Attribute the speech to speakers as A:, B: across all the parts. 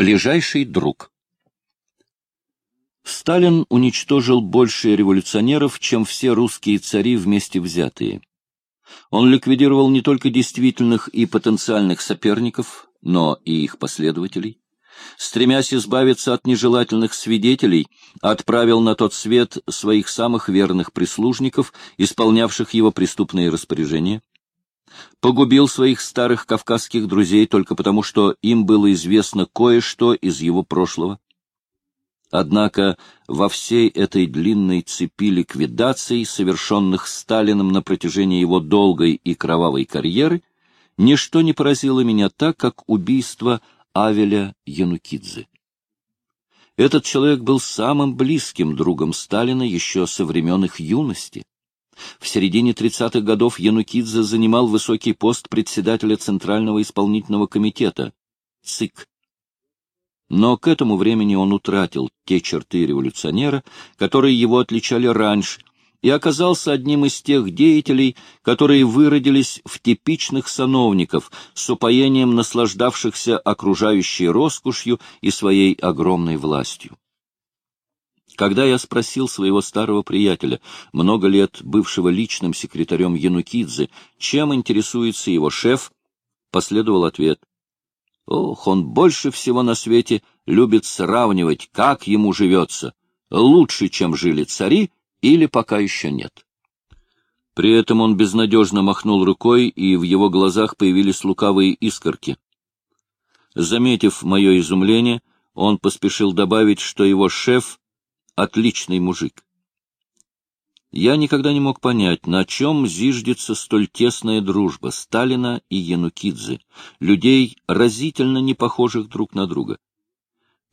A: Ближайший друг. Сталин уничтожил больше революционеров, чем все русские цари вместе взятые. Он ликвидировал не только действительных и потенциальных соперников, но и их последователей. Стремясь избавиться от нежелательных свидетелей, отправил на тот свет своих самых верных прислужников, исполнявших его преступные распоряжения погубил своих старых кавказских друзей только потому, что им было известно кое-что из его прошлого. Однако во всей этой длинной цепи ликвидаций, совершенных Сталином на протяжении его долгой и кровавой карьеры, ничто не поразило меня так, как убийство Авеля Янукидзе. Этот человек был самым близким другом Сталина еще со времен их юности. В середине 30-х годов Янукидзе занимал высокий пост председателя Центрального исполнительного комитета, ЦИК. Но к этому времени он утратил те черты революционера, которые его отличали раньше, и оказался одним из тех деятелей, которые выродились в типичных сановников, с упоением наслаждавшихся окружающей роскошью и своей огромной властью. Когда я спросил своего старого приятеля, много лет бывшего личным секретарем Янукидзе, чем интересуется его шеф, последовал ответ. Ох, он больше всего на свете любит сравнивать, как ему живется, лучше, чем жили цари, или пока еще нет. При этом он безнадежно махнул рукой, и в его глазах появились лукавые искорки. Заметив мое изумление, он поспешил добавить, что его шеф отличный мужик. Я никогда не мог понять, на чем зиждется столь тесная дружба Сталина и Янукидзе, людей, разительно не похожих друг на друга.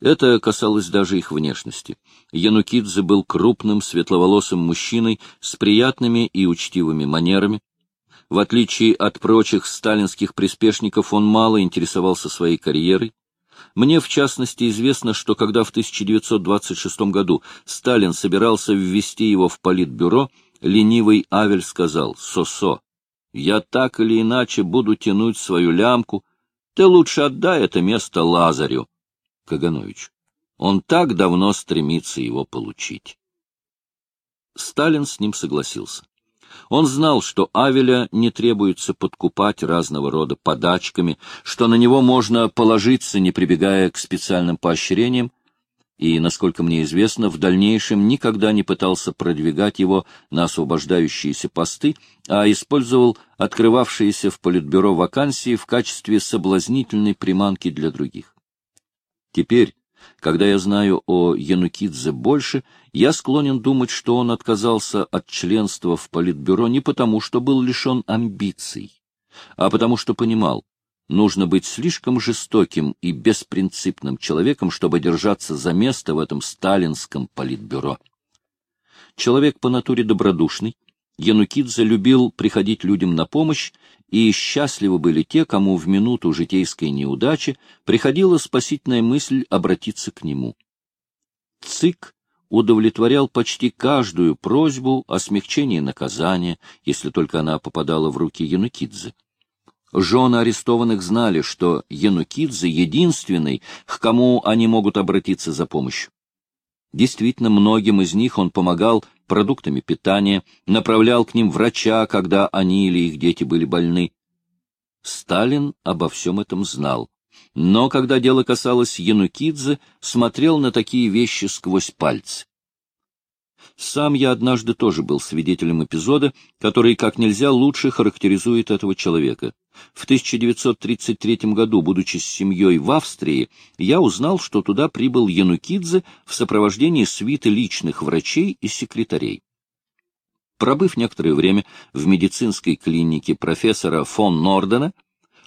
A: Это касалось даже их внешности. Янукидзе был крупным, светловолосым мужчиной с приятными и учтивыми манерами. В отличие от прочих сталинских приспешников, он мало интересовался своей карьерой. Мне, в частности, известно, что когда в 1926 году Сталин собирался ввести его в политбюро, ленивый Авель сказал «Сосо, я так или иначе буду тянуть свою лямку, ты лучше отдай это место Лазарю». Каганович. Он так давно стремится его получить. Сталин с ним согласился. Он знал, что Авеля не требуется подкупать разного рода подачками, что на него можно положиться, не прибегая к специальным поощрениям, и, насколько мне известно, в дальнейшем никогда не пытался продвигать его на освобождающиеся посты, а использовал открывавшиеся в политбюро вакансии в качестве соблазнительной приманки для других. Теперь, когда я знаю о Янукидзе больше, я склонен думать, что он отказался от членства в Политбюро не потому, что был лишен амбиций, а потому что понимал, нужно быть слишком жестоким и беспринципным человеком, чтобы держаться за место в этом сталинском Политбюро. Человек по натуре добродушный, Янукидзе любил приходить людям на помощь, и счастливы были те, кому в минуту житейской неудачи приходила спасительная мысль обратиться к нему. ЦИК удовлетворял почти каждую просьбу о смягчении наказания, если только она попадала в руки Янукидзе. Жены арестованных знали, что Янукидзе — единственный, к кому они могут обратиться за помощью. Действительно, многим из них он помогал продуктами питания, направлял к ним врача, когда они или их дети были больны. Сталин обо всем этом знал. Но когда дело касалось Янукидзе, смотрел на такие вещи сквозь пальцы. Сам я однажды тоже был свидетелем эпизода, который как нельзя лучше характеризует этого человека. В 1933 году, будучи с семьей в Австрии, я узнал, что туда прибыл Янукидзе в сопровождении свиты личных врачей и секретарей. Пробыв некоторое время в медицинской клинике профессора фон Нордена,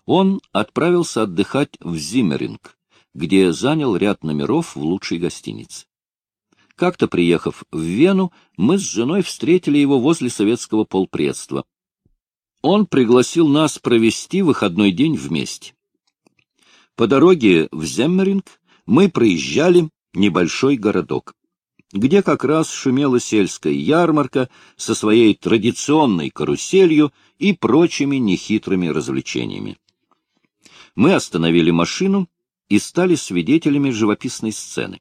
A: он отправился отдыхать в Зиммеринг, где занял ряд номеров в лучшей гостинице. Как-то приехав в Вену, мы с женой встретили его возле советского полпредства. Он пригласил нас провести выходной день вместе. По дороге в Земмеринг мы проезжали небольшой городок, где как раз шумела сельская ярмарка со своей традиционной каруселью и прочими нехитрыми развлечениями. Мы остановили машину и стали свидетелями живописной сцены.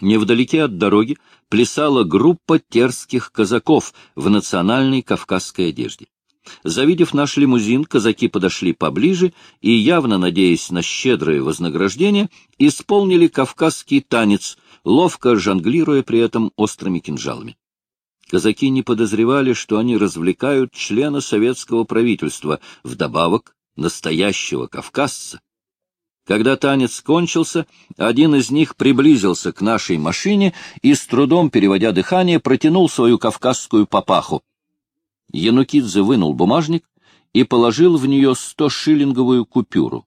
A: Невдалеке от дороги плясала группа терских казаков в национальной кавказской одежде. Завидев наш лимузин, казаки подошли поближе и, явно надеясь на щедрое вознаграждение, исполнили кавказский танец, ловко жонглируя при этом острыми кинжалами. Казаки не подозревали, что они развлекают члена советского правительства, вдобавок настоящего кавказца. Когда танец кончился, один из них приблизился к нашей машине и, с трудом переводя дыхание, протянул свою кавказскую папаху. Янукидзе вынул бумажник и положил в нее сто-шиллинговую купюру.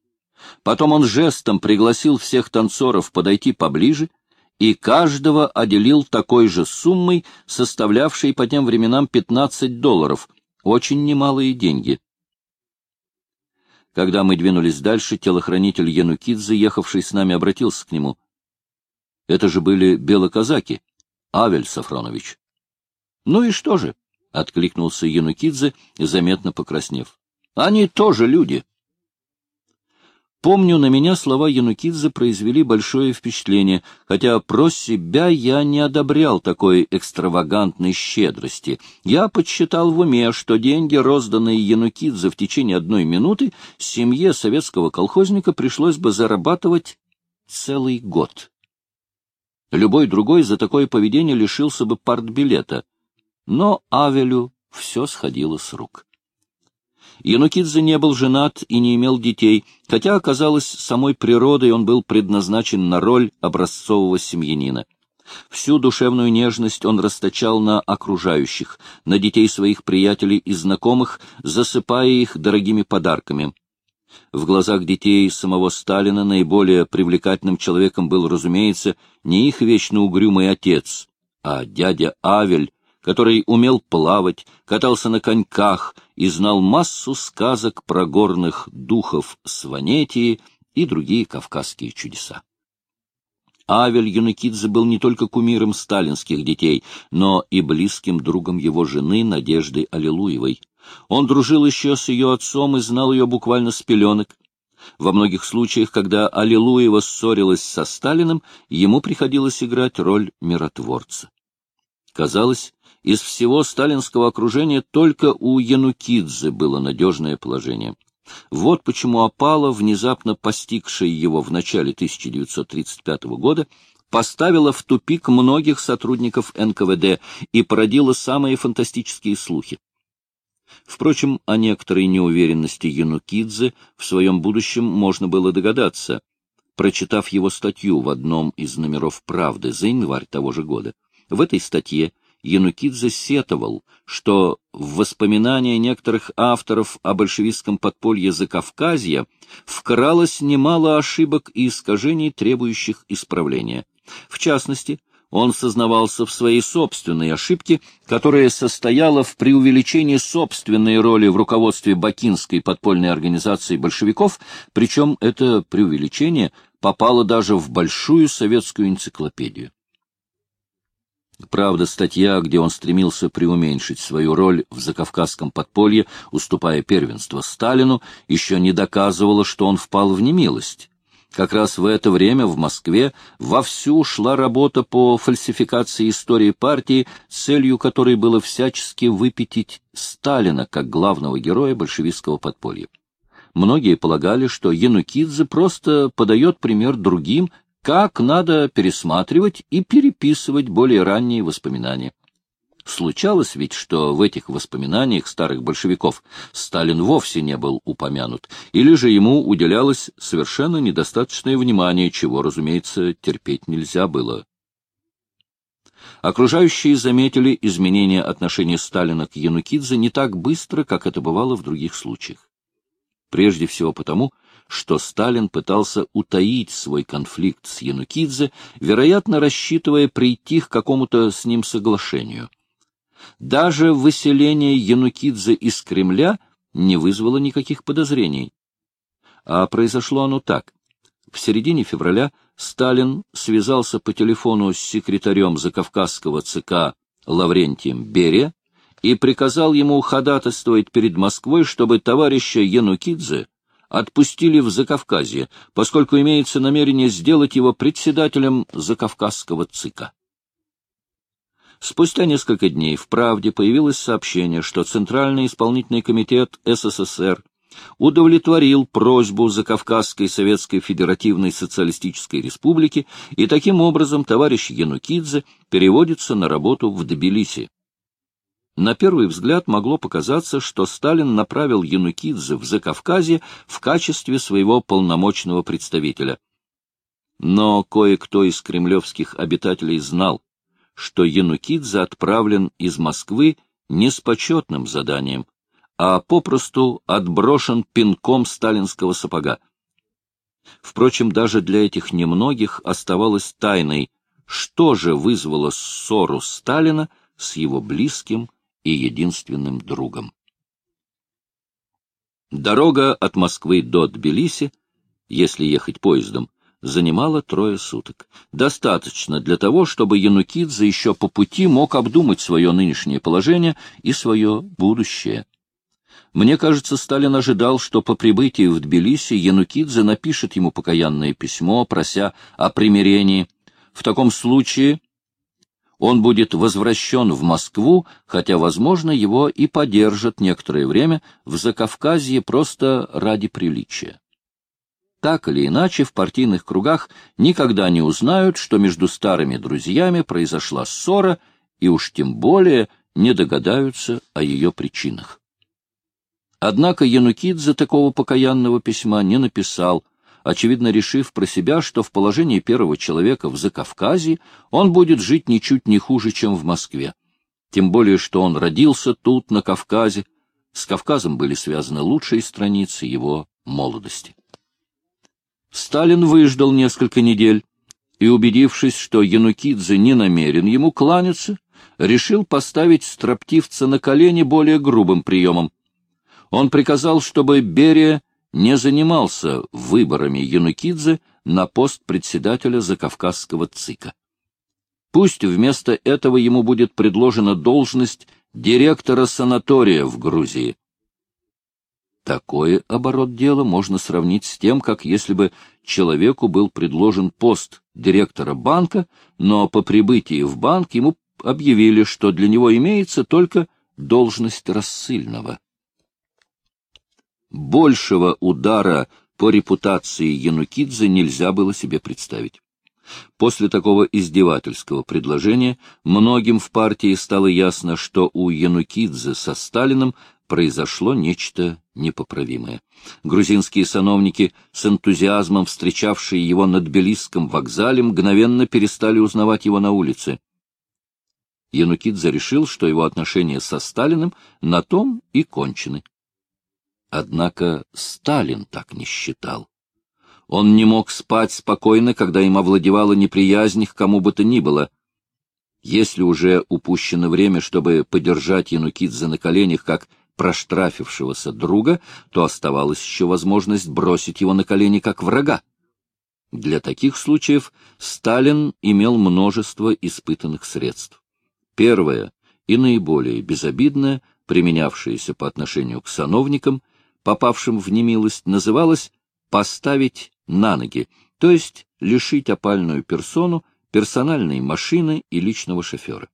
A: Потом он жестом пригласил всех танцоров подойти поближе и каждого отделил такой же суммой, составлявшей по тем временам 15 долларов, очень немалые деньги. Когда мы двинулись дальше, телохранитель Янукидзе, ехавший с нами, обратился к нему. — Это же были белоказаки, Авель Сафронович. — Ну и что же? — откликнулся Янукидзе, заметно покраснев. — Они тоже люди. Помню, на меня слова Янукидзе произвели большое впечатление, хотя про себя я не одобрял такой экстравагантной щедрости. Я подсчитал в уме, что деньги, розданные Янукидзе в течение одной минуты, семье советского колхозника пришлось бы зарабатывать целый год. Любой другой за такое поведение лишился бы партбилета но Авелю все сходило с рук. Янукидзе не был женат и не имел детей, хотя, оказалось, самой природой он был предназначен на роль образцового семьянина. Всю душевную нежность он расточал на окружающих, на детей своих приятелей и знакомых, засыпая их дорогими подарками. В глазах детей самого Сталина наиболее привлекательным человеком был, разумеется, не их вечно угрюмый отец, а дядя Авель, который умел плавать, катался на коньках и знал массу сказок про горных духов Сванетии и другие кавказские чудеса. Авель Юнакидзе был не только кумиром сталинских детей, но и близким другом его жены Надежды Аллилуевой. Он дружил еще с ее отцом и знал ее буквально с пеленок. Во многих случаях, когда Аллилуева ссорилась со Сталиным, ему приходилось играть роль миротворца. Казалось, из всего сталинского окружения только у Янукидзе было надежное положение. Вот почему опала, внезапно постигшая его в начале 1935 года, поставила в тупик многих сотрудников НКВД и породила самые фантастические слухи. Впрочем, о некоторой неуверенности Янукидзе в своем будущем можно было догадаться, прочитав его статью в одном из номеров «Правды» за январь того же года. В этой статье Янукидзе сетовал, что в воспоминания некоторых авторов о большевистском подполье Закавказья вкралось немало ошибок и искажений, требующих исправления. В частности, он сознавался в своей собственной ошибке, которая состояла в преувеличении собственной роли в руководстве Бакинской подпольной организации большевиков, причем это преувеличение попало даже в большую советскую энциклопедию. Правда, статья, где он стремился преуменьшить свою роль в закавказском подполье, уступая первенство Сталину, еще не доказывала, что он впал в немилость. Как раз в это время в Москве вовсю шла работа по фальсификации истории партии, целью которой было всячески выпятить Сталина как главного героя большевистского подполья. Многие полагали, что Янукидзе просто подает пример другим как надо пересматривать и переписывать более ранние воспоминания. Случалось ведь, что в этих воспоминаниях старых большевиков Сталин вовсе не был упомянут, или же ему уделялось совершенно недостаточное внимание, чего, разумеется, терпеть нельзя было. Окружающие заметили изменение отношения Сталина к Янукидзе не так быстро, как это бывало в других случаях. Прежде всего потому, что Сталин пытался утаить свой конфликт с Янукидзе, вероятно, рассчитывая прийти к какому-то с ним соглашению. Даже выселение Янукидзе из Кремля не вызвало никаких подозрений. А произошло оно так. В середине февраля Сталин связался по телефону с секретарем Закавказского ЦК Лаврентием Берия и приказал ему ходатайствовать перед Москвой, чтобы товарища Янукидзе отпустили в Закавказье, поскольку имеется намерение сделать его председателем Закавказского ЦИКа. Спустя несколько дней в «Правде» появилось сообщение, что Центральный исполнительный комитет СССР удовлетворил просьбу Закавказской Советской Федеративной Социалистической Республики, и таким образом товарищ Янукидзе переводится на работу в Тбилиси. На первый взгляд могло показаться, что Сталин направил Янукидзе в Закавказье в качестве своего полномочного представителя. Но кое-кто из кремлевских обитателей знал, что Янукидзе отправлен из Москвы не с почетным заданием, а попросту отброшен пинком сталинского сапога. Впрочем, даже для этих немногих оставалось тайной, что же вызвало ссору Сталина с его близким и единственным другом. Дорога от Москвы до Тбилиси, если ехать поездом, занимала трое суток. Достаточно для того, чтобы Янукидзе еще по пути мог обдумать свое нынешнее положение и свое будущее. Мне кажется, Сталин ожидал, что по прибытии в Тбилиси Янукидзе напишет ему покаянное письмо, прося о примирении. В таком случае он будет возвращен в Москву, хотя, возможно, его и подержат некоторое время в Закавказье просто ради приличия. Так или иначе, в партийных кругах никогда не узнают, что между старыми друзьями произошла ссора, и уж тем более не догадаются о ее причинах. Однако Янукидзе такого покаянного письма не написал, очевидно решив про себя, что в положении первого человека в Закавказье он будет жить ничуть не хуже, чем в Москве. Тем более, что он родился тут, на Кавказе. С Кавказом были связаны лучшие страницы его молодости. Сталин выждал несколько недель и, убедившись, что Янукидзе не намерен ему кланяться, решил поставить строптивца на колени более грубым приемом. Он приказал, чтобы Берия не занимался выборами Янукидзе на пост председателя Закавказского ЦИКа. Пусть вместо этого ему будет предложена должность директора санатория в Грузии. Такой оборот дела можно сравнить с тем, как если бы человеку был предложен пост директора банка, но по прибытии в банк ему объявили, что для него имеется только должность рассыльного. Большего удара по репутации Янукидзе нельзя было себе представить. После такого издевательского предложения многим в партии стало ясно, что у Янукидзе со Сталиным произошло нечто непоправимое. Грузинские сановники, с энтузиазмом встречавшие его на Тбилисском вокзале, мгновенно перестали узнавать его на улице. Янукидзе решил, что его отношения со Сталиным на том и кончены. Однако Сталин так не считал. Он не мог спать спокойно, когда им овладевала неприязнь к кому бы то ни было. Если уже упущено время, чтобы подержать Янукидзе на коленях, как проштрафившегося друга, то оставалась еще возможность бросить его на колени как врага. Для таких случаев Сталин имел множество испытанных средств. Первое и наиболее безобидное, применявшееся по отношению к сановникам, попавшим в немилость, называлось «поставить на ноги», то есть лишить опальную персону персональной машины и личного шофера.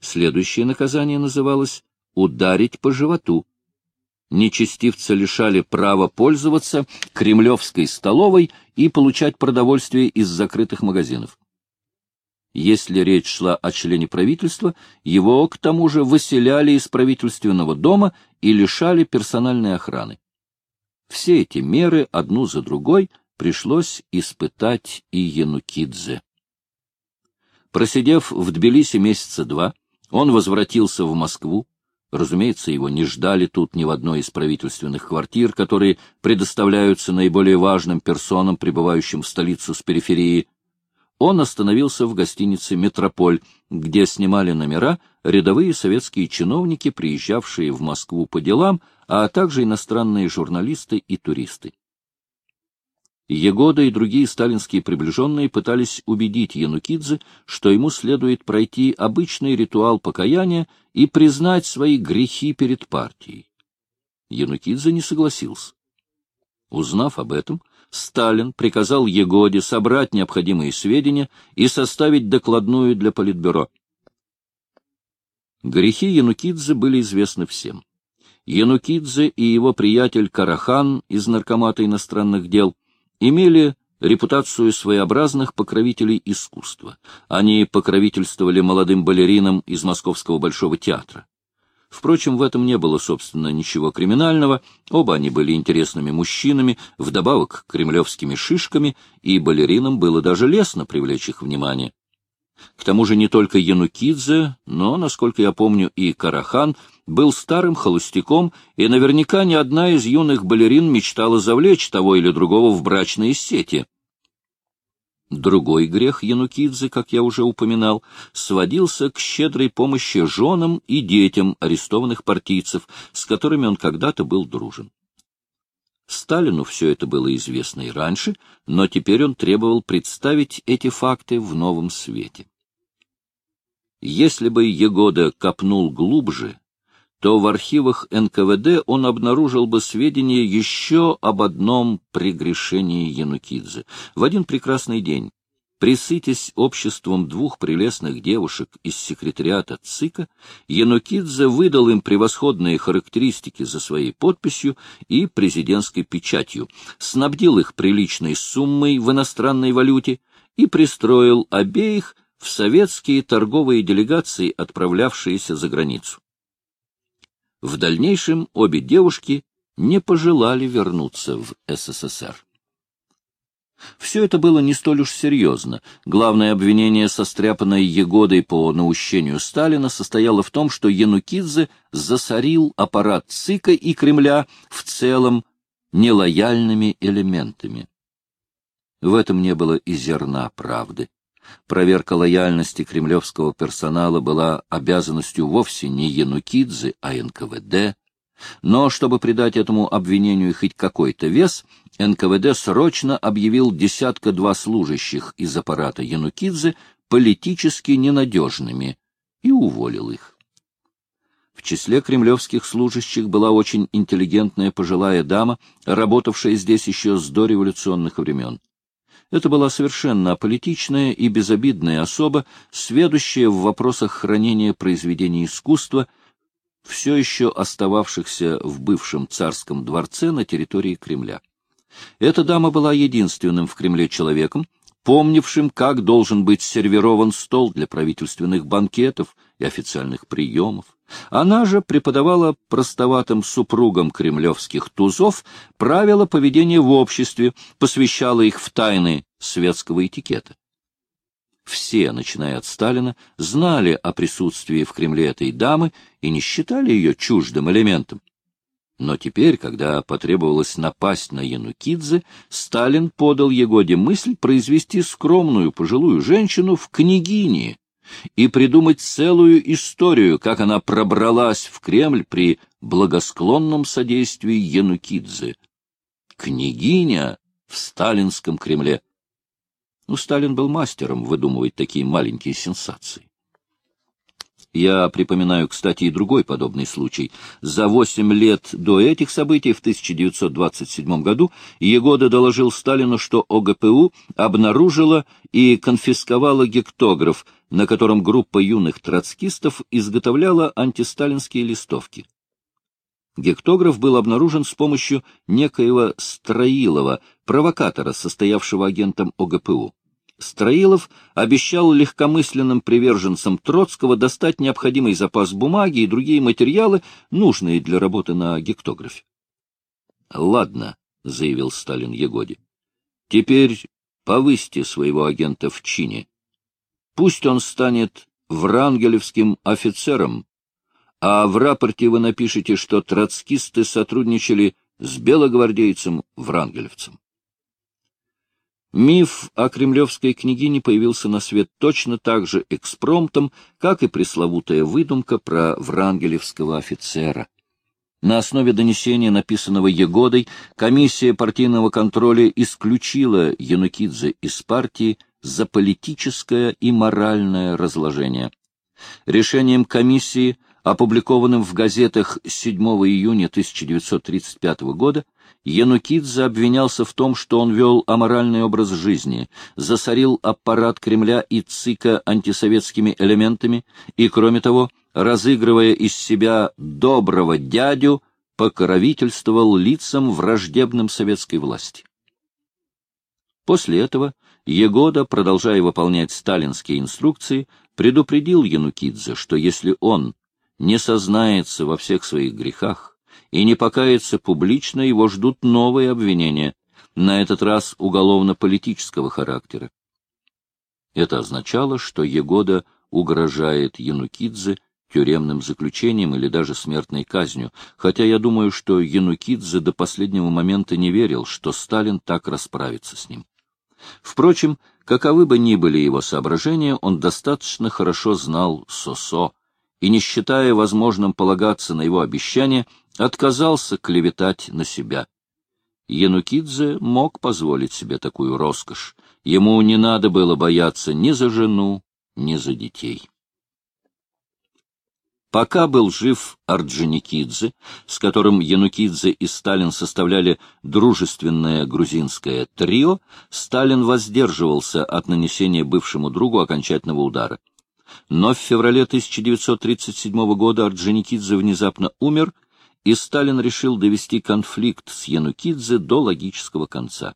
A: Следующее наказание называлось «ударить по животу». Нечестивца лишали права пользоваться кремлевской столовой и получать продовольствие из закрытых магазинов. Если речь шла о члене правительства, его, к тому же, выселяли из правительственного дома и лишали персональной охраны. Все эти меры, одну за другой, пришлось испытать и Янукидзе. Просидев в Тбилиси месяца два, он возвратился в Москву. Разумеется, его не ждали тут ни в одной из правительственных квартир, которые предоставляются наиболее важным персонам, прибывающим в столицу с периферии – он остановился в гостинице «Метрополь», где снимали номера рядовые советские чиновники, приезжавшие в Москву по делам, а также иностранные журналисты и туристы. Егода и другие сталинские приближенные пытались убедить Янукидзе, что ему следует пройти обычный ритуал покаяния и признать свои грехи перед партией. Янукидзе не согласился. Узнав об этом, Сталин приказал Егоде собрать необходимые сведения и составить докладную для Политбюро. Грехи Янукидзе были известны всем. Янукидзе и его приятель Карахан из Наркомата иностранных дел имели репутацию своеобразных покровителей искусства. Они покровительствовали молодым балеринам из Московского Большого театра. Впрочем, в этом не было, собственно, ничего криминального, оба они были интересными мужчинами, вдобавок кремлевскими шишками, и балеринам было даже лестно привлечь их внимание. К тому же не только Янукидзе, но, насколько я помню, и Карахан был старым холостяком, и наверняка ни одна из юных балерин мечтала завлечь того или другого в брачные сети. Другой грех Янукидзе, как я уже упоминал, сводился к щедрой помощи женам и детям арестованных партийцев, с которыми он когда-то был дружен. Сталину все это было известно и раньше, но теперь он требовал представить эти факты в новом свете. Если бы Егода копнул глубже, то в архивах НКВД он обнаружил бы сведения еще об одном прегрешении Янукидзе. В один прекрасный день, присытясь обществом двух прелестных девушек из секретариата ЦИКа, Янукидзе выдал им превосходные характеристики за своей подписью и президентской печатью, снабдил их приличной суммой в иностранной валюте и пристроил обеих в советские торговые делегации, отправлявшиеся за границу. В дальнейшем обе девушки не пожелали вернуться в СССР. Все это было не столь уж серьезно. Главное обвинение, состряпанное Егодой по наущению Сталина, состояло в том, что Янукидзе засорил аппарат ЦИКа и Кремля в целом нелояльными элементами. В этом не было и зерна правды. Проверка лояльности кремлевского персонала была обязанностью вовсе не Янукидзе, а НКВД. Но чтобы придать этому обвинению хоть какой-то вес, НКВД срочно объявил десятка-два служащих из аппарата Янукидзе политически ненадежными и уволил их. В числе кремлевских служащих была очень интеллигентная пожилая дама, работавшая здесь еще с дореволюционных времен. Это была совершенно аполитичная и безобидная особа, сведущая в вопросах хранения произведений искусства, все еще остававшихся в бывшем царском дворце на территории Кремля. Эта дама была единственным в Кремле человеком, помнившим, как должен быть сервирован стол для правительственных банкетов и официальных приемов. Она же преподавала простоватым супругам кремлевских тузов правила поведения в обществе, посвящала их в тайны светского этикета. Все, начиная от Сталина, знали о присутствии в Кремле этой дамы и не считали ее чуждым элементом. Но теперь, когда потребовалось напасть на Янукидзе, Сталин подал Егоде мысль произвести скромную пожилую женщину в княгини, и придумать целую историю, как она пробралась в Кремль при благосклонном содействии Янукидзе. Княгиня в сталинском Кремле. Ну, Сталин был мастером выдумывать такие маленькие сенсации. Я припоминаю, кстати, и другой подобный случай. За восемь лет до этих событий, в 1927 году, Егода доложил Сталину, что ОГПУ обнаружила и конфисковала гектограф, на котором группа юных троцкистов изготовляла антисталинские листовки. Гектограф был обнаружен с помощью некоего Строилова, провокатора, состоявшего агентом ОГПУ. Строилов обещал легкомысленным приверженцам Троцкого достать необходимый запас бумаги и другие материалы, нужные для работы на гектографе. — Ладно, — заявил Сталин Егоде, — теперь повысьте своего агента в чине. Пусть он станет врангелевским офицером, а в рапорте вы напишите, что троцкисты сотрудничали с белогвардейцем Врангелевцем. Миф о кремлевской княгине появился на свет точно так же экспромтом, как и пресловутая выдумка про врангелевского офицера. На основе донесения, написанного Егодой, комиссия партийного контроля исключила Янукидзе из партии за политическое и моральное разложение. Решением комиссии, опубликованным в газетах 7 июня 1935 года, Янукидзе обвинялся в том, что он вел аморальный образ жизни, засорил аппарат Кремля и ЦИКа антисоветскими элементами и, кроме того, разыгрывая из себя доброго дядю, покровительствовал лицам враждебным советской власти. После этого Егода, продолжая выполнять сталинские инструкции, предупредил Янукидзе, что если он не сознается во всех своих грехах и не покается публично, его ждут новые обвинения, на этот раз уголовно-политического характера. Это означало, что Егода угрожает Янукидзе тюремным заключением или даже смертной казнью, хотя я думаю, что Янукидзе до последнего момента не верил, что Сталин так расправится с ним. Впрочем, каковы бы ни были его соображения, он достаточно хорошо знал Сосо и, не считая возможным полагаться на его обещания, отказался клеветать на себя. Янукидзе мог позволить себе такую роскошь. Ему не надо было бояться ни за жену, ни за детей. Пока был жив Орджоникидзе, с которым Янукидзе и Сталин составляли дружественное грузинское трио, Сталин воздерживался от нанесения бывшему другу окончательного удара. Но в феврале 1937 года Орджоникидзе внезапно умер, и Сталин решил довести конфликт с Янукидзе до логического конца.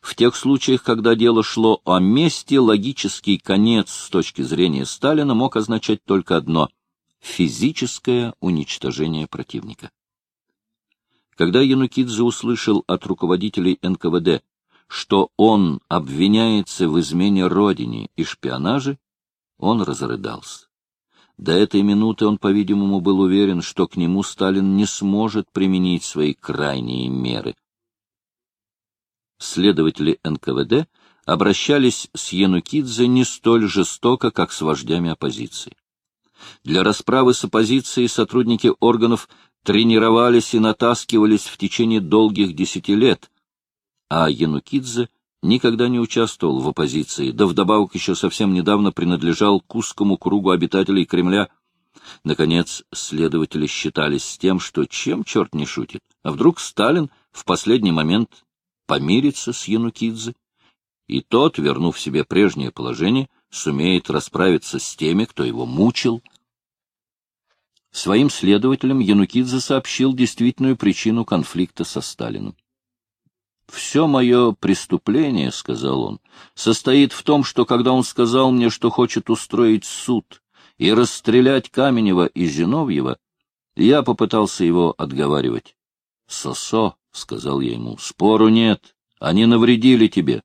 A: В тех случаях, когда дело шло о мести, логический конец с точки зрения Сталина мог означать только одно — физическое уничтожение противника. Когда Янукидзе услышал от руководителей НКВД, что он обвиняется в измене родине и шпионаже, он разрыдался. До этой минуты он, по-видимому, был уверен, что к нему Сталин не сможет применить свои крайние меры. Следователи НКВД обращались с Янукидзе не столь жестоко, как с вождями оппозиции. Для расправы с оппозицией сотрудники органов тренировались и натаскивались в течение долгих десяти лет, а Янукидзе никогда не участвовал в оппозиции, да вдобавок еще совсем недавно принадлежал к узкому кругу обитателей Кремля. Наконец, следователи считались с тем, что чем черт не шутит, а вдруг Сталин в последний момент помирится с Янукидзе, и тот, вернув себе прежнее положение, сумеет расправиться с теми, кто его мучил, Своим следователям Янукидзе сообщил действительную причину конфликта со Сталиным. «Все мое преступление, — сказал он, — состоит в том, что когда он сказал мне, что хочет устроить суд и расстрелять Каменева и Зиновьева, я попытался его отговаривать. «Сосо», — сказал я ему, — «спору нет, они навредили тебе,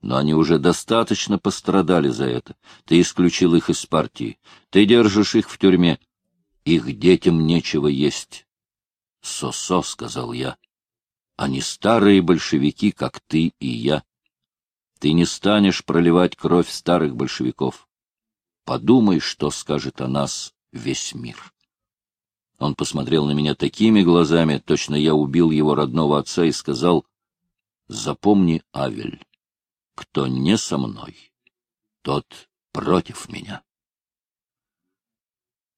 A: но они уже достаточно пострадали за это. Ты исключил их из партии, ты держишь их в тюрьме, их детям нечего есть. — Сосо, — сказал я, — они старые большевики, как ты и я. Ты не станешь проливать кровь старых большевиков. Подумай, что скажет о нас весь мир. Он посмотрел на меня такими глазами, точно я убил его родного отца, и сказал, — Запомни, Авель, кто не со мной, тот против меня.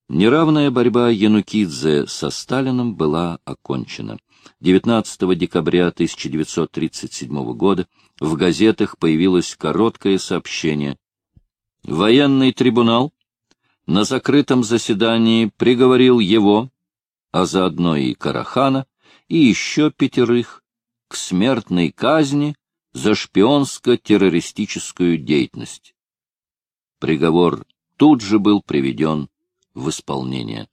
A: Неравная борьба Янукидзе со Сталином была окончена. 19 декабря 1937 года в газетах появилось короткое сообщение. Военный трибунал на закрытом заседании приговорил его, а заодно и Карахана, и еще пятерых к смертной казни за шпионско-террористическую деятельность. Приговор тут же был приведен в исполнение.